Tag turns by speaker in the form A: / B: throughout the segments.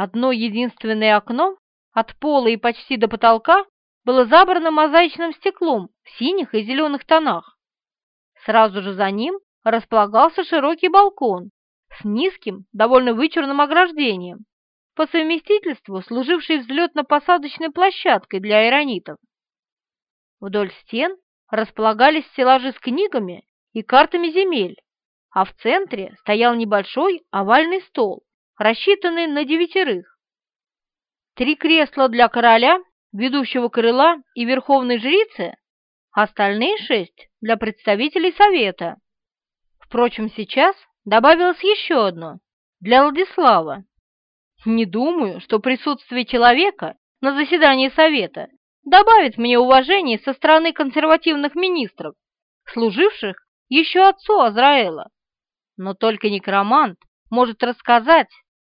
A: Одно единственное окно от пола и почти до потолка было забрано мозаичным стеклом в синих и зеленых тонах. Сразу же за ним располагался широкий балкон с низким, довольно вычурным ограждением, по совместительству служивший взлетно-посадочной площадкой для аэронитов. Вдоль стен располагались стеллажи с книгами и картами земель, а в центре стоял небольшой овальный стол, рассчитанный на девятерых. Три кресла для короля, ведущего крыла и верховной жрицы, остальные шесть для представителей совета. Впрочем, сейчас добавилось еще одно для Владислава. Не думаю, что присутствие человека на заседании совета добавит мне уважения со стороны консервативных министров, служивших еще отцу Азраэла. Но только некромант может рассказать,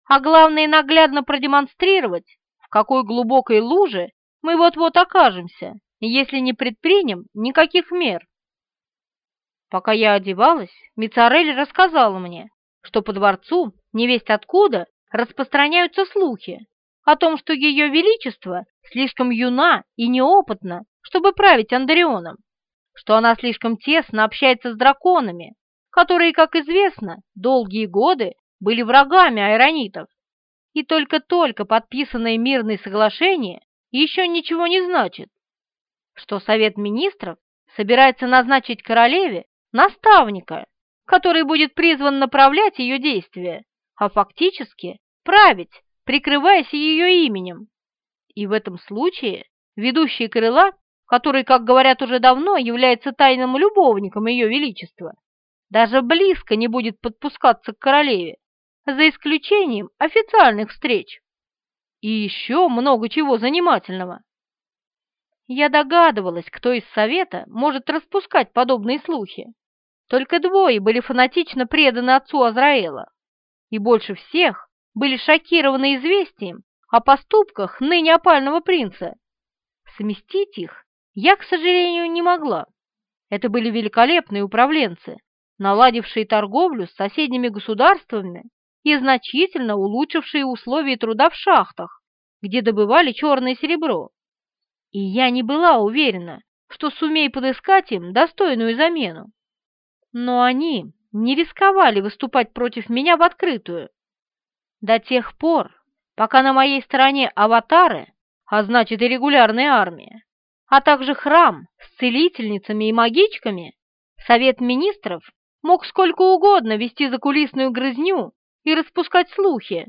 A: а главное наглядно продемонстрировать, в какой глубокой луже мы вот-вот окажемся, если не предпримем никаких мер. Пока я одевалась, Мицарель рассказала мне, что по дворцу, невесть откуда, распространяются слухи о том, что ее величество слишком юна и неопытна, чтобы править Андарионом, что она слишком тесно общается с драконами, которые, как известно, долгие годы были врагами айронитов, и только-только подписанное мирное соглашение еще ничего не значит, что Совет Министров собирается назначить королеве наставника, который будет призван направлять ее действия, а фактически править, прикрываясь ее именем. И в этом случае ведущий крыла, который, как говорят уже давно, является тайным любовником ее величества, даже близко не будет подпускаться к королеве, за исключением официальных встреч. И еще много чего занимательного. Я догадывалась, кто из совета может распускать подобные слухи. Только двое были фанатично преданы отцу Азраэла, и больше всех были шокированы известием о поступках ныне опального принца. Совместить их я, к сожалению, не могла. Это были великолепные управленцы, наладившие торговлю с соседними государствами и значительно улучшившие условия труда в шахтах, где добывали черное серебро. И я не была уверена, что сумею подыскать им достойную замену. Но они не рисковали выступать против меня в открытую. До тех пор, пока на моей стороне аватары, а значит и регулярная армия, а также храм с целительницами и магичками, Совет Министров мог сколько угодно вести закулисную грызню и распускать слухи,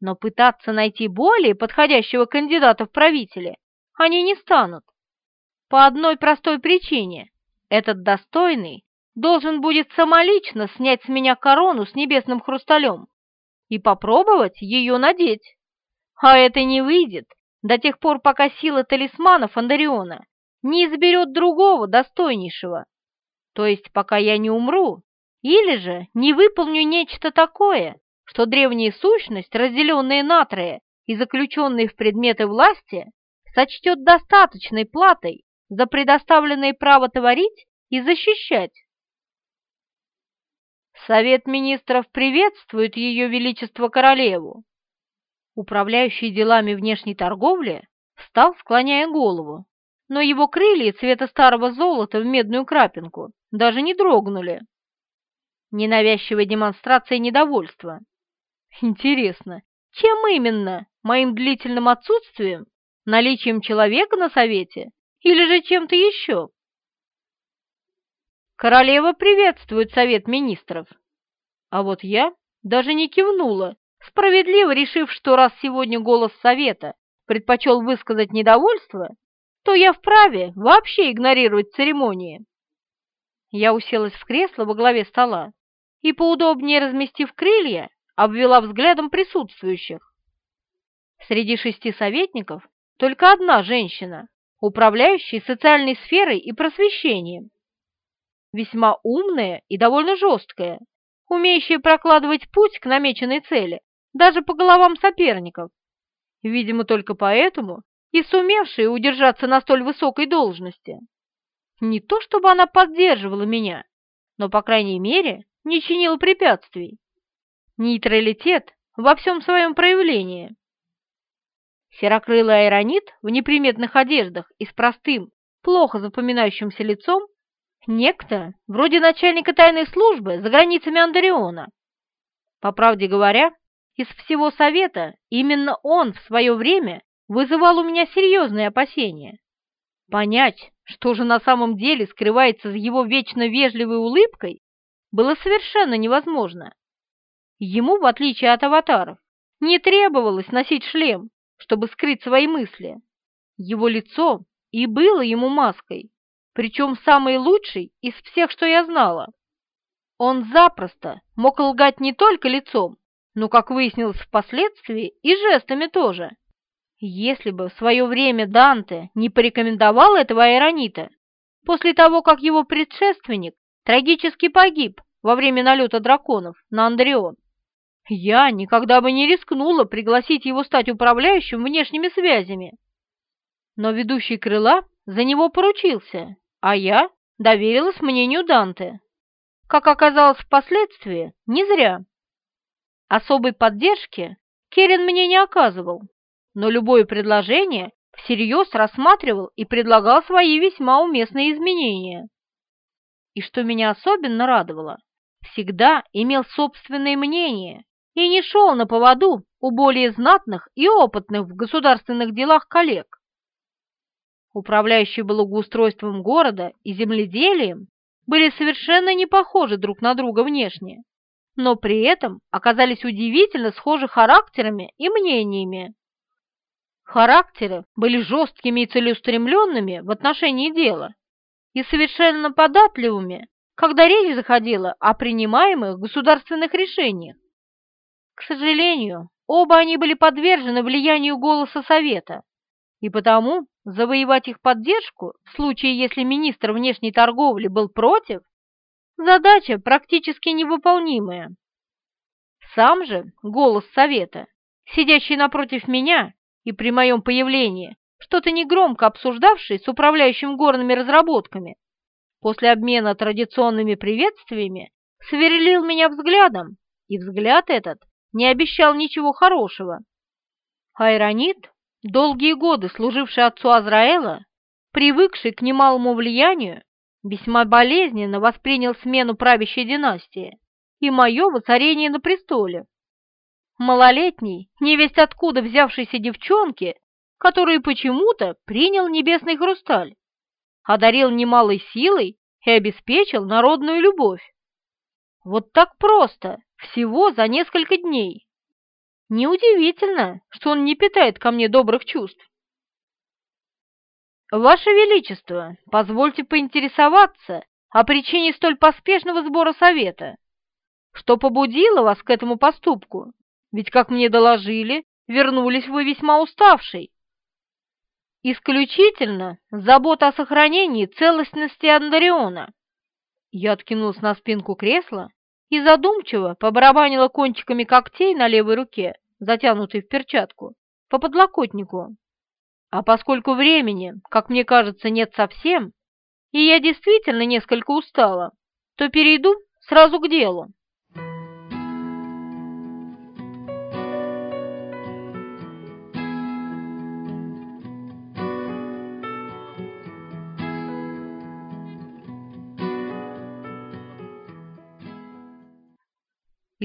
A: но пытаться найти более подходящего кандидата в правители они не станут. По одной простой причине – этот достойный должен будет самолично снять с меня корону с небесным хрусталем и попробовать ее надеть. А это не выйдет до тех пор, пока сила талисмана Фандариона не изберет другого достойнейшего. То есть пока я не умру, или же не выполню нечто такое, что древняя сущность, разделенная на трое и заключенная в предметы власти, сочтет достаточной платой за предоставленное право творить и защищать. Совет министров приветствует Ее Величество Королеву. Управляющий делами внешней торговли встал, склоняя голову, но его крылья цвета старого золота в медную крапинку даже не дрогнули. Ненавязчивая демонстрация недовольства. Интересно, чем именно? Моим длительным отсутствием? Наличием человека на совете? Или же чем-то еще? Королева приветствует совет министров. А вот я даже не кивнула, справедливо решив, что раз сегодня голос совета предпочел высказать недовольство, то я вправе вообще игнорировать церемонии. Я уселась в кресло во главе стола и, поудобнее разместив крылья, обвела взглядом присутствующих. Среди шести советников только одна женщина, управляющая социальной сферой и просвещением весьма умная и довольно жесткая, умеющая прокладывать путь к намеченной цели даже по головам соперников. Видимо, только поэтому и сумевшая удержаться на столь высокой должности. Не то чтобы она поддерживала меня, но, по крайней мере, не чинила препятствий. Нейтралитет во всем своем проявлении. Серокрылый аэронит в неприметных одеждах и с простым, плохо запоминающимся лицом некто, вроде начальника тайной службы за границами Андариона. По правде говоря, из всего совета именно он в свое время вызывал у меня серьезные опасения. Понять, что же на самом деле скрывается за его вечно вежливой улыбкой, было совершенно невозможно. Ему, в отличие от аватаров, не требовалось носить шлем, чтобы скрыть свои мысли. Его лицо и было ему маской, причем самой лучшей из всех, что я знала. Он запросто мог лгать не только лицом, но, как выяснилось впоследствии, и жестами тоже. Если бы в свое время Данте не порекомендовал этого аэронита, после того, как его предшественник трагически погиб во время налета драконов на Андреон, я никогда бы не рискнула пригласить его стать управляющим внешними связями. Но ведущий крыла за него поручился, а я доверилась мнению Данте. Как оказалось впоследствии, не зря. Особой поддержки Керен мне не оказывал, но любое предложение всерьез рассматривал и предлагал свои весьма уместные изменения. И что меня особенно радовало, всегда имел собственное мнение и не шел на поводу у более знатных и опытных в государственных делах коллег. Управляющие благоустройством города и земледелием были совершенно не похожи друг на друга внешне но при этом оказались удивительно схожи характерами и мнениями. Характеры были жесткими и целеустремленными в отношении дела и совершенно податливыми, когда речь заходила о принимаемых государственных решениях. К сожалению, оба они были подвержены влиянию голоса Совета, и потому завоевать их поддержку в случае, если министр внешней торговли был против, Задача практически невыполнимая. Сам же голос совета, сидящий напротив меня и при моем появлении, что-то негромко обсуждавший с управляющим горными разработками, после обмена традиционными приветствиями, сверлил меня взглядом, и взгляд этот не обещал ничего хорошего. Айронит, долгие годы служивший отцу Азраэла, привыкший к немалому влиянию, весьма болезненно воспринял смену правящей династии и мое воцарение на престоле. Малолетний, невесть откуда взявшейся девчонки, который почему-то принял небесный хрусталь, одарил немалой силой и обеспечил народную любовь. Вот так просто, всего за несколько дней. Неудивительно, что он не питает ко мне добрых чувств. «Ваше Величество, позвольте поинтересоваться о причине столь поспешного сбора совета. Что побудило вас к этому поступку? Ведь, как мне доложили, вернулись вы весьма уставшей». «Исключительно забота о сохранении целостности Андариона». Я откинулась на спинку кресла и задумчиво побарабанила кончиками когтей на левой руке, затянутой в перчатку, по подлокотнику. А поскольку времени, как мне кажется, нет совсем, и я действительно несколько устала, то перейду сразу к делу.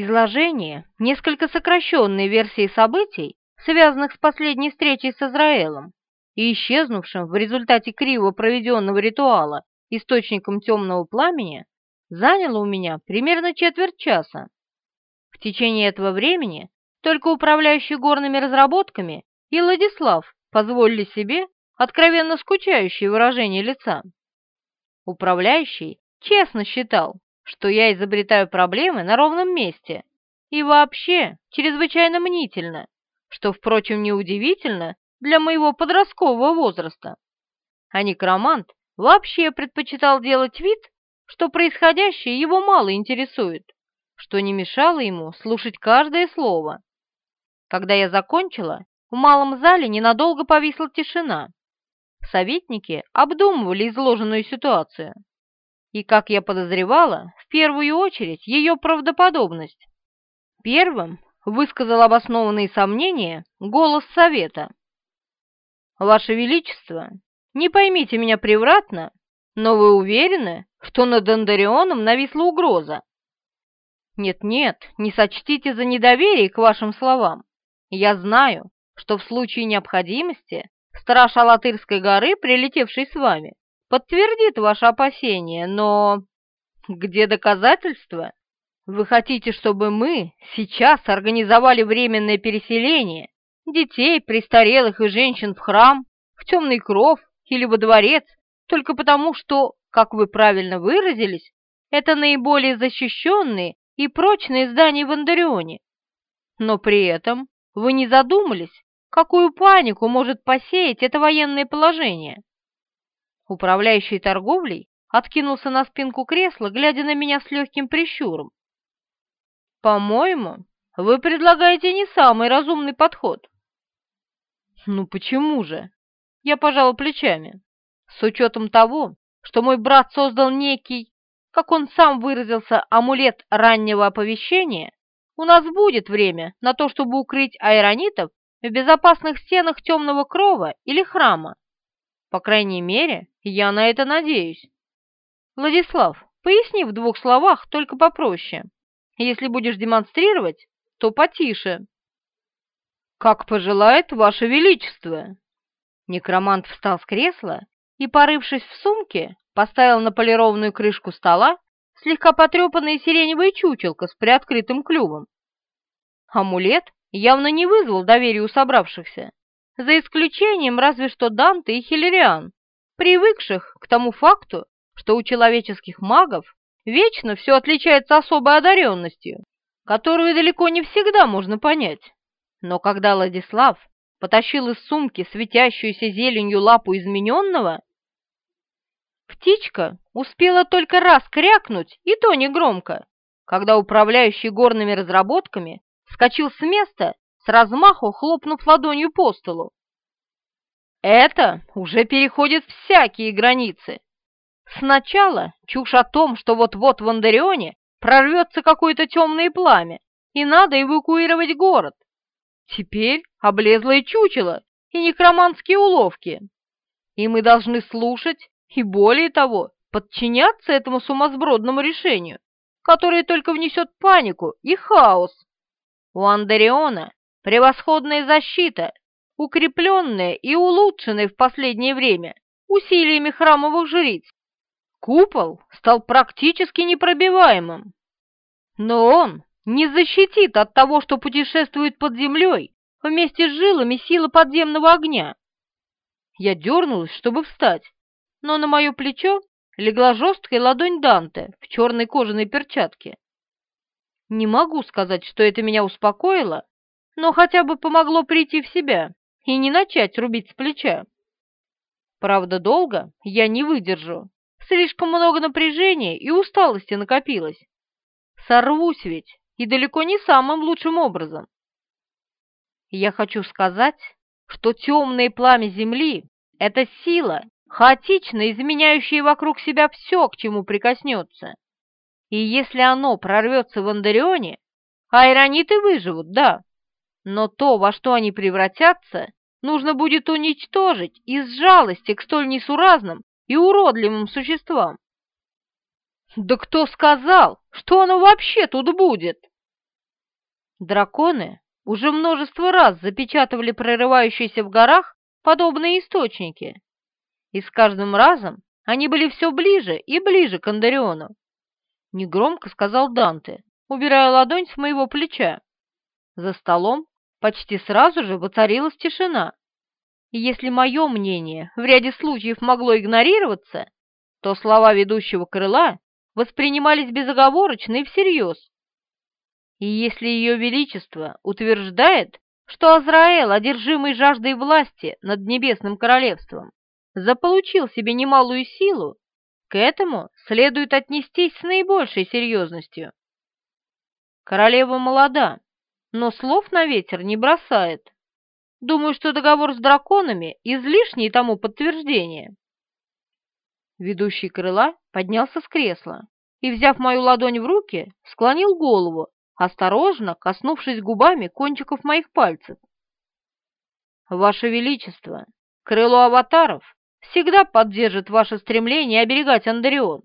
A: Изложение несколько сокращенной версии событий связанных с последней встречей с Израилем и исчезнувшим в результате криво проведенного ритуала источником темного пламени, заняло у меня примерно четверть часа. В течение этого времени только управляющий горными разработками и Владислав позволили себе откровенно скучающее выражение лица. Управляющий честно считал, что я изобретаю проблемы на ровном месте и вообще чрезвычайно мнительно, что, впрочем, неудивительно для моего подросткового возраста. А некромант вообще предпочитал делать вид, что происходящее его мало интересует, что не мешало ему слушать каждое слово. Когда я закончила, в малом зале ненадолго повисла тишина. Советники обдумывали изложенную ситуацию. И, как я подозревала, в первую очередь ее правдоподобность. Первым высказал обоснованные сомнения голос совета, Ваше Величество, не поймите меня превратно, но вы уверены, что над Андарионом нависла угроза? Нет-нет, не сочтите за недоверие к вашим словам. Я знаю, что в случае необходимости страж Алатырской горы, прилетевший с вами, подтвердит ваши опасения, но... Где доказательства? Вы хотите, чтобы мы сейчас организовали временное переселение детей, престарелых и женщин в храм, в темный кров или во дворец, только потому что, как вы правильно выразились, это наиболее защищенные и прочные здания в Андарионе. Но при этом вы не задумались, какую панику может посеять это военное положение. Управляющий торговлей откинулся на спинку кресла, глядя на меня с легким прищуром. «По-моему, вы предлагаете не самый разумный подход». «Ну почему же?» Я пожала плечами. С учетом того, что мой брат создал некий, как он сам выразился, амулет раннего оповещения, у нас будет время на то, чтобы укрыть айронитов в безопасных стенах темного крова или храма. По крайней мере, я на это надеюсь. Владислав, поясни в двух словах, только попроще. Если будешь демонстрировать, то потише. Как пожелает Ваше Величество. Некромант встал с кресла и, порывшись в сумке, поставил на полированную крышку стола слегка потрепанное сиреневое чучелко с приоткрытым клювом. Амулет явно не вызвал доверия у собравшихся, за исключением разве что Данте и Хиллериан, привыкших к тому факту, что у человеческих магов вечно все отличается особой одаренностью, которую далеко не всегда можно понять. Но когда Владислав потащил из сумки светящуюся зеленью лапу измененного, птичка успела только раз крякнуть, и то негромко, когда управляющий горными разработками вскочил с места, с размаху хлопнув ладонью по столу. Это уже переходит всякие границы. Сначала чушь о том, что вот-вот в Андарионе прорвется какое-то темное пламя, и надо эвакуировать город. Теперь облезлое чучело и некроманские уловки. И мы должны слушать и, более того, подчиняться этому сумасбродному решению, которое только внесет панику и хаос. У Андариона превосходная защита, укрепленная и улучшенная в последнее время усилиями храмовых жриц. Купол стал практически непробиваемым. Но он не защитит от того, что путешествует под землей вместе с жилами силы подземного огня. Я дернулась, чтобы встать, но на мое плечо легла жесткая ладонь Данте в черной кожаной перчатке. Не могу сказать, что это меня успокоило, но хотя бы помогло прийти в себя и не начать рубить с плеча. Правда, долго я не выдержу. Слишком много напряжения и усталости накопилось. Сорвусь ведь и далеко не самым лучшим образом. Я хочу сказать, что темное пламя Земли — это сила, хаотично изменяющая вокруг себя все, к чему прикоснется. И если оно прорвется в Андарионе, айрониты выживут, да, но то, во что они превратятся, нужно будет уничтожить из жалости к столь несуразным и уродливым существам. Да кто сказал, что оно вообще тут будет? Драконы уже множество раз запечатывали прорывающиеся в горах подобные источники, и с каждым разом они были все ближе и ближе к Андариону. Негромко сказал Данте, убирая ладонь с моего плеча. За столом почти сразу же воцарилась тишина. И если мое мнение в ряде случаев могло игнорироваться, то слова ведущего крыла воспринимались безоговорочно и всерьез. И если Ее Величество утверждает, что Азраэл, одержимый жаждой власти над Небесным Королевством, заполучил себе немалую силу, к этому следует отнестись с наибольшей серьезностью. Королева молода, но слов на ветер не бросает. Думаю, что договор с драконами излишний тому подтверждение. Ведущий крыла поднялся с кресла и, взяв мою ладонь в руки, склонил голову, осторожно коснувшись губами кончиков моих пальцев. «Ваше Величество, крыло аватаров всегда поддержит ваше стремление оберегать Андреон.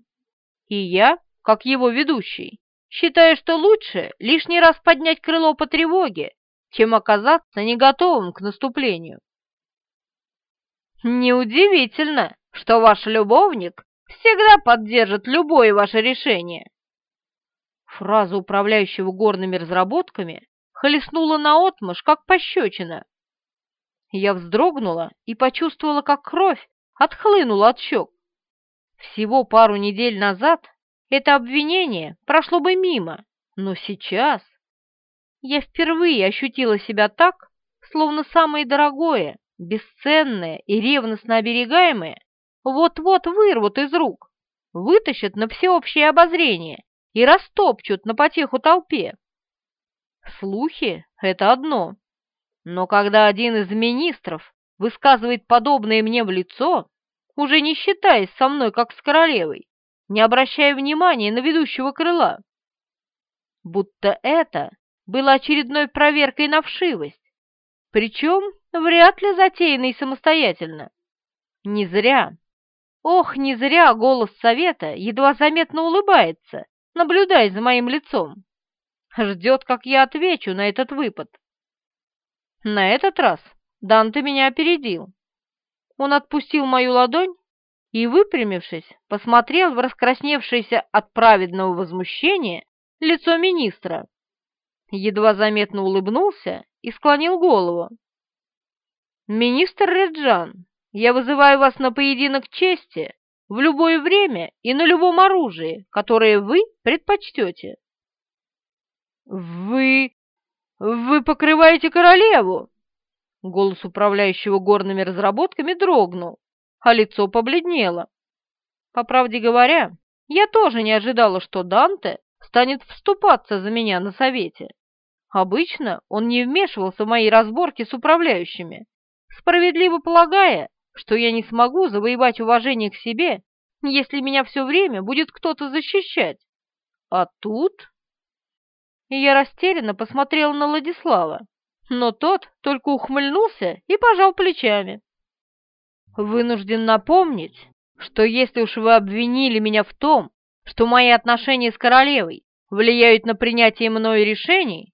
A: И я, как его ведущий, считаю, что лучше лишний раз поднять крыло по тревоге, чем оказаться не готовым к наступлению. Неудивительно, что ваш любовник всегда поддержит любое ваше решение. Фраза управляющего горными разработками хлестнула наотмашь, как пощечина. Я вздрогнула и почувствовала, как кровь отхлынула от щек. Всего пару недель назад это обвинение прошло бы мимо, но сейчас я впервые ощутила себя так, словно самое дорогое, бесценное и ревностно оберегаемое вот-вот вырвут из рук, вытащат на всеобщее обозрение и растопчут на потеху толпе. Слухи — это одно, но когда один из министров высказывает подобное мне в лицо, уже не считаясь со мной как с королевой, не обращая внимания на ведущего крыла, будто это было очередной проверкой на вшивость, причем вряд ли затеянной самостоятельно. Не зря, ох, не зря голос совета едва заметно улыбается, наблюдая за моим лицом. Ждет, как я отвечу на этот выпад. На этот раз Данте меня опередил. Он отпустил мою ладонь и, выпрямившись, посмотрел в раскрасневшееся от праведного возмущения лицо министра. Едва заметно улыбнулся и склонил голову. «Министр Реджан, я вызываю вас на поединок чести в любое время и на любом оружии, которое вы предпочтете». «Вы... вы покрываете королеву!» Голос управляющего горными разработками дрогнул, а лицо побледнело. По правде говоря, я тоже не ожидала, что Данте станет вступаться за меня на совете. Обычно он не вмешивался в мои разборки с управляющими, справедливо полагая, что я не смогу завоевать уважение к себе, если меня все время будет кто-то защищать. А тут... Я растерянно посмотрела на Владислава, но тот только ухмыльнулся и пожал плечами. Вынужден напомнить, что если уж вы обвинили меня в том, что мои отношения с королевой влияют на принятие мною решений,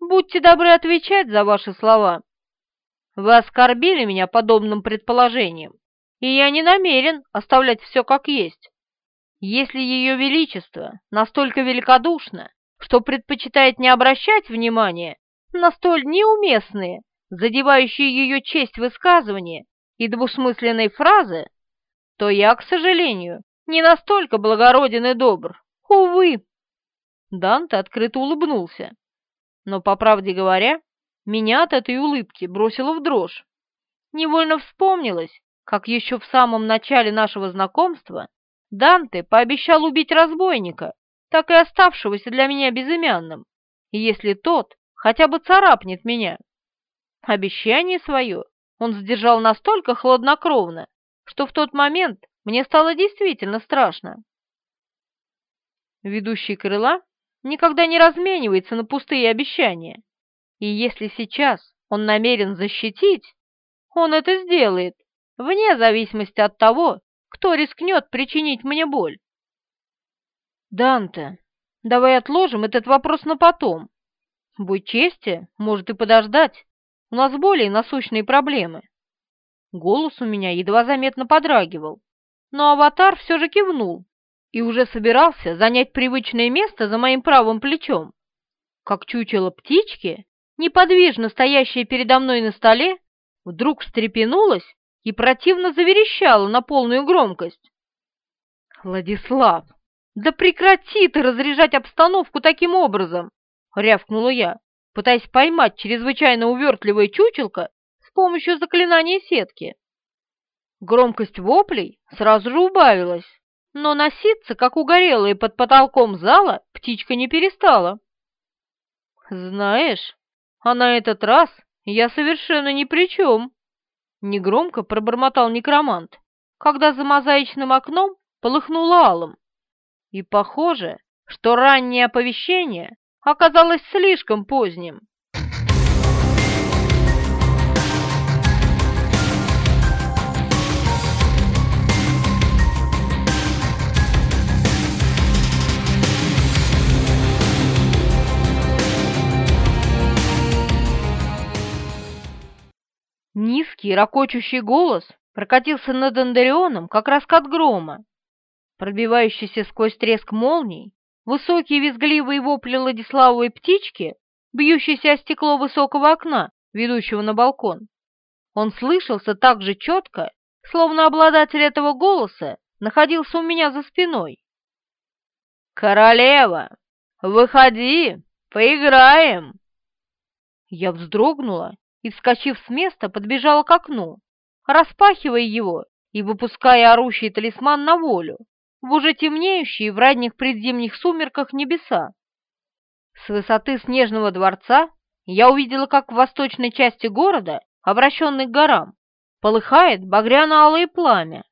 A: будьте добры отвечать за ваши слова. Вы оскорбили меня подобным предположением, и я не намерен оставлять все как есть. Если Ее Величество настолько великодушно, что предпочитает не обращать внимания на столь неуместные, задевающие ее честь высказывания и двусмысленные фразы, то я, к сожалению, не настолько благороден и добр. Увы. Данте открыто улыбнулся. Но, по правде говоря, меня от этой улыбки бросило в дрожь. Невольно вспомнилось, как еще в самом начале нашего знакомства Данте пообещал убить разбойника, так и оставшегося для меня безымянным, если тот хотя бы царапнет меня. Обещание свое он сдержал настолько хладнокровно, что в тот момент мне стало действительно страшно. Ведущий крыла никогда не разменивается на пустые обещания, и если сейчас он намерен защитить, он это сделает, вне зависимости от того, кто рискнет причинить мне боль. Данте, давай отложим этот вопрос на потом. Будь чести, может и подождать. У нас более насущные проблемы. Голос у меня едва заметно подрагивал, но аватар все же кивнул и уже собирался занять привычное место за моим правым плечом, как чучело птички, неподвижно стоящее передо мной на столе, вдруг встрепенулась и противно заверещала на полную громкость. «Владислав, да прекрати ты разряжать обстановку таким образом!» — рявкнула я, пытаясь поймать чрезвычайно увертливое чучелко с помощью заклинания сетки. Громкость воплей сразу же убавилась, но носиться, как угорелая под потолком зала, птичка не перестала. «Знаешь, а на этот раз я совершенно ни при чем», — негромко пробормотал некромант, когда за мозаичным окном полыхнуло алым. И похоже, что раннее оповещение оказалось слишком поздним. Низкий, ракочущий голос прокатился над Андарионом, как раскат грома. Пробивающийся сквозь треск молний, высокие визгливые вопли Владиславовой птички, бьющиеся о стекло высокого окна, ведущего на балкон. Он слышался так же четко, словно обладатель этого голоса находился у меня за спиной. «Королева, выходи, поиграем!» Я вздрогнула и, вскочив с места, подбежала к окну, распахивая его и выпуская орущий талисман на волю, в уже темнеющие в ранних предзимних сумерках небеса. С высоты снежного дворца я увидела, как в восточной части города, обращенной к горам, полыхает багряно-алое пламя,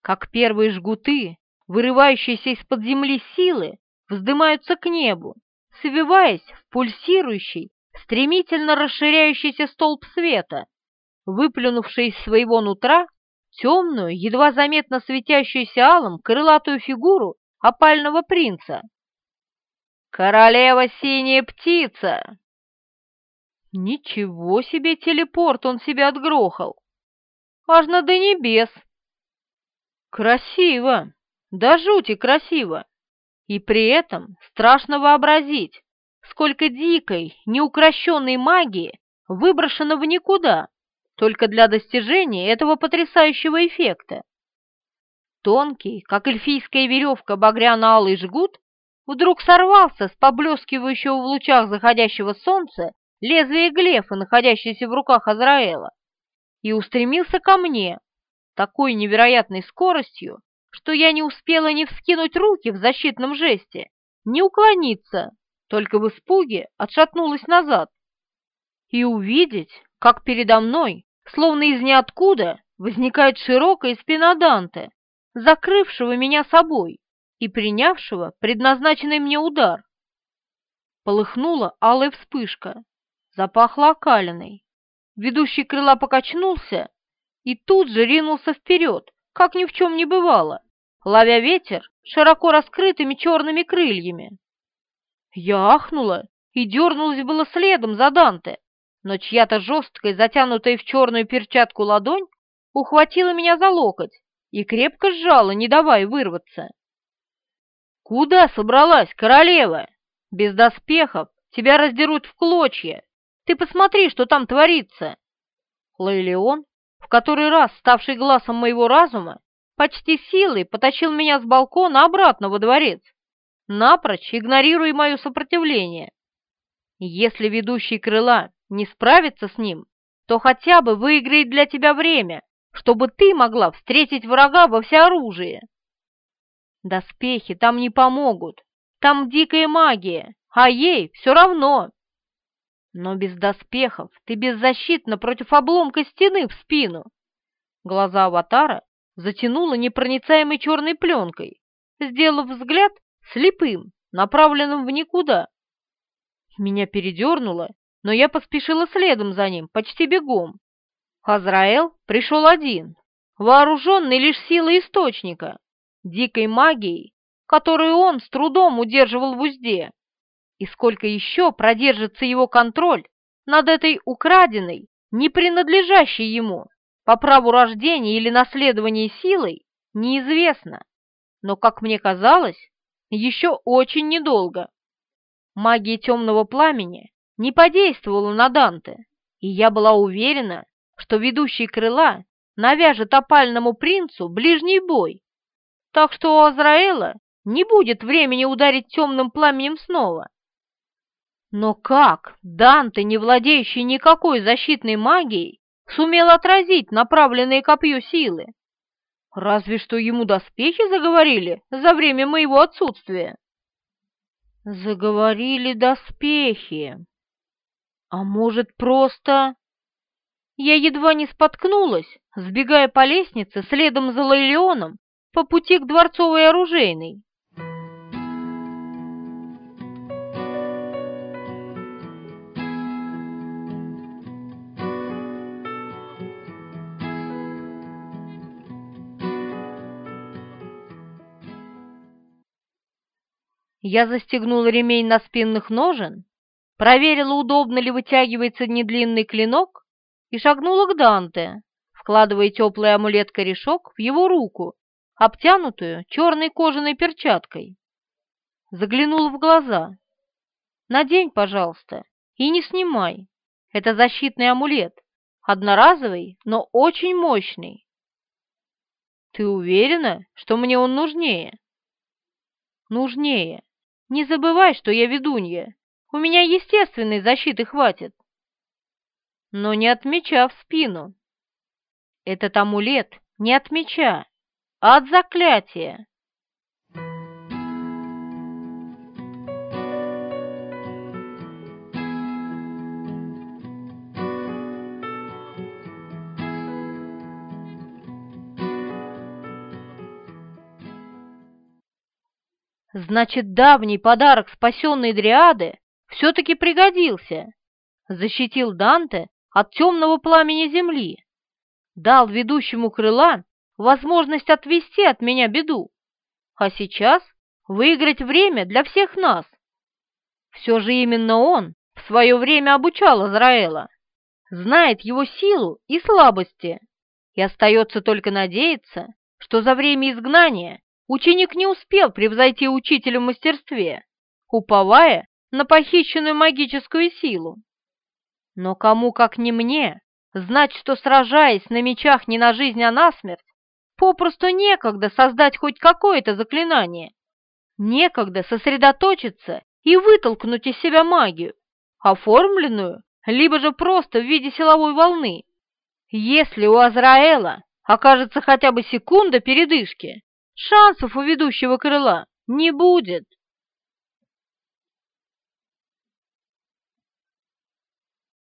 A: как первые жгуты, вырывающиеся из-под земли силы, вздымаются к небу, свиваясь в пульсирующий, стремительно расширяющийся столб света, выплюнувший из своего нутра темную, едва заметно светящуюся алым крылатую фигуру опального принца. «Королева синяя птица!» Ничего себе телепорт он себя отгрохал! Аж на до небес! Красиво! Да жути красиво! И при этом страшно вообразить, сколько дикой, неукрощенной магии выброшено в никуда, только для достижения этого потрясающего эффекта. Тонкий, как эльфийская веревка багряно-алый жгут, вдруг сорвался с поблескивающего в лучах заходящего солнца лезвия глефа, находящейся в руках Азраэла, и устремился ко мне такой невероятной скоростью, что я не успела ни вскинуть руки в защитном жесте, ни уклониться, только в испуге отшатнулась назад. И увидеть, как передо мной, словно из ниоткуда, возникает широкая спина Данте, закрывшего меня собой и принявшего предназначенный мне удар. Полыхнула алая вспышка, запахло окалиной. Ведущий крыла покачнулся и тут же ринулся вперед, как ни в чем не бывало, ловя ветер широко раскрытыми черными крыльями. Я ахнула и дернулась было следом за Данте, но чья-то жесткая, затянутая в черную перчатку ладонь ухватила меня за локоть и крепко сжала, не давая вырваться. «Куда собралась, королева? Без доспехов тебя раздерут в клочья. Ты посмотри, что там творится!» Лейлеон, в который раз ставший глазом моего разума, почти силой потащил меня с балкона обратно во дворец напрочь игнорируя мое сопротивление. Если ведущий крыла не справится с ним, то хотя бы выиграет для тебя время, чтобы ты могла встретить врага во всеоружие. Доспехи там не помогут, там дикая магия, а ей все равно. Но без доспехов ты беззащитна против обломка стены в спину. Глаза аватара затянуло непроницаемой черной пленкой, сделав взгляд слепым, направленным в никуда. Меня передернуло, но я поспешила следом за ним, почти бегом. Хазраэл пришел один, вооруженный лишь силой источника, дикой магией, которую он с трудом удерживал в узде. И сколько еще продержится его контроль над этой украденной, не принадлежащей ему, по праву рождения или наследования силой, неизвестно. Но, как мне казалось, еще очень недолго. Магия темного пламени не подействовала на Данте, и я была уверена, что ведущий крыла навяжет опальному принцу ближний бой, так что у Азраэла не будет времени ударить темным пламенем снова. Но как Данте, не владеющий никакой защитной магией, сумел отразить направленные копье силы? Разве что ему доспехи заговорили за время моего отсутствия. Заговорили доспехи. А может, просто... Я едва не споткнулась, сбегая по лестнице следом за Лайлеоном по пути к дворцовой оружейной. Я застегнула ремень на спинных ножен, проверила, удобно ли вытягивается недлинный клинок, и шагнула к Данте, вкладывая теплый амулет-корешок в его руку, обтянутую черной кожаной перчаткой. Заглянула в глаза. «Надень, пожалуйста, и не снимай. Это защитный амулет, одноразовый, но очень мощный». «Ты уверена, что мне он нужнее?» «Нужнее. Не забывай, что я ведунья. У меня естественной защиты хватит». «Но не от меча в спину». «Этот амулет не от меча, а от заклятия». Значит, давний подарок спасенной Дриады все-таки пригодился. Защитил Данте от темного пламени земли. Дал ведущему крыла возможность отвести от меня беду. А сейчас выиграть время для всех нас. Все же именно он в свое время обучал Израэла, знает его силу и слабости, и остается только надеяться, что за время изгнания ученик не успел превзойти учителя в мастерстве, уповая на похищенную магическую силу. Но кому, как не мне, знать, что, сражаясь на мечах не на жизнь, а на смерть, попросту некогда создать хоть какое-то заклинание, некогда сосредоточиться и вытолкнуть из себя магию, оформленную, либо же просто в виде силовой волны. Если у Азраэла окажется хотя бы секунда передышки, шансов у ведущего крыла не будет.